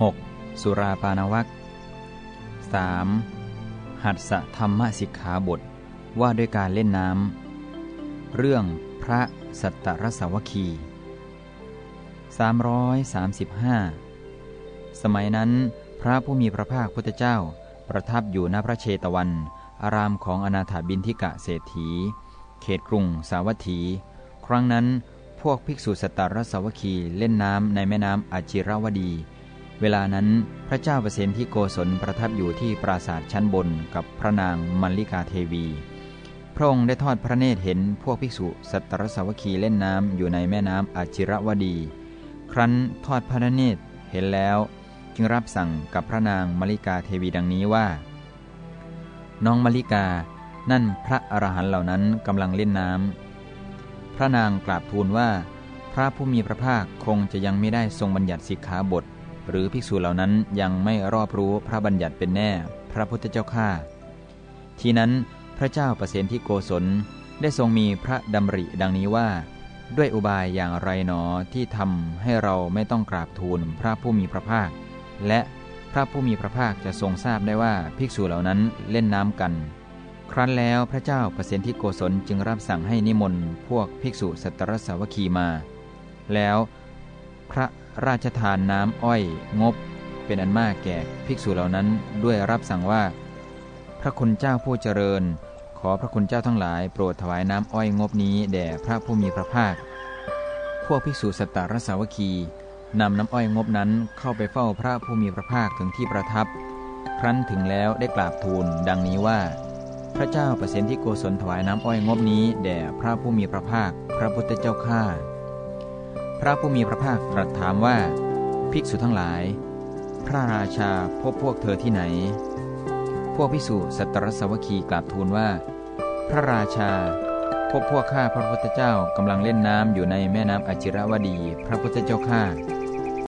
6. สุราปานวัค 3. หัตสธรรมสิกขาบท ว่าด้วยการเล่นน้ำ เรื่องพระสัตตรสวคี 335 สมัยนั้นพระผู้มีพระภาคพุทธเจ้า ประทับอยู่ณพระเชตวัน อารามของอนาถาบินทิกะเศรษฐี เขตกรุงสาวัตถี ครั้งนั้นพวกภิกษุสตรสวคีเล่นน้ำในแม่น้ำอาจิรวดี เวลานั้นพระเจ้าเปรตที่โกศลประทับอยู่ที่ปราสาทชั้นบนกับพระนางมัลลิกาเทวี พระองค์ได้ทอดพระเนตรเห็นพวกภิกษุสัตรสวคีเล่นน้ำอยู่ในแม่น้ำอาจิรวดี ครั้นทอดพระเนตรเห็นแล้ว จึงรับสั่งกับพระนางมัลลิกาเทวีดังนี้ว่า น้องมัลลิกา นั่นพระอรหันต์เหล่านั้นกำลังเล่นน้ำพระนางกราบทูลว่า พระผู้มีพระภาคคงจะยังไม่ได้ทรงบัญญัติสิกขาบท หรือภิกษุเหล่านั้นยังไม่รอบรู้พระบัญญัติเป็นแน่ พระพุทธเจ้าข้าทีนั้นพระเจ้าประเสนที่โกศลได้ทรงมีพระดำริดังนี้ว่า ด้วยอุบายอย่างไรหนอที่ทำให้เราไม่ต้องกราบทูลพระผู้มีพระภาค และพระผู้มีพระภาคจะทรงทราบได้ว่าภิกษุเหล่านั้นเล่นน้ำกัน ครั้นแล้วพระเจ้าประสิทธิโกศลจึงรับสั่งให้นิมนต์พวกภิกษุสัตรสาวคีมา แล้วพระ ราชทานน้ำอ้อย งบ เป็นอันมากแก่ภิกษุเหล่านั้นด้วยรับสั่งว่า พระคุณเจ้าผู้เจริญ ขอพระคุณเจ้าทั้งหลายโปรดถวายน้ำอ้อยงบนี้แด่พระผู้มีพระภาค พวกภิกษุสัตตรสาวคีนำน้ำอ้อยงบนั้นเข้าไปเฝ้าพระผู้มีพระภาคถึงที่ประทับ ครั้นถึงแล้วได้กราบทูลดังนี้ว่า พระเจ้าประสิทธิโกศลถวายน้ำอ้อยงบนี้แด่พระผู้มีพระภาค พระพุทธเจ้าข้า พระผู้มีพระภาคตรัสถามว่า ภิกษุทั้งหลาย พระราชาพบพวกเธอที่ไหน พวกภิกษุสัตรสวคีกราบทูลว่า พระราชา พบพวกข้าพระพุทธเจ้ากำลังเล่นน้ำอยู่ในแม่น้ำอจิรวดี พระพุทธเจ้าข้า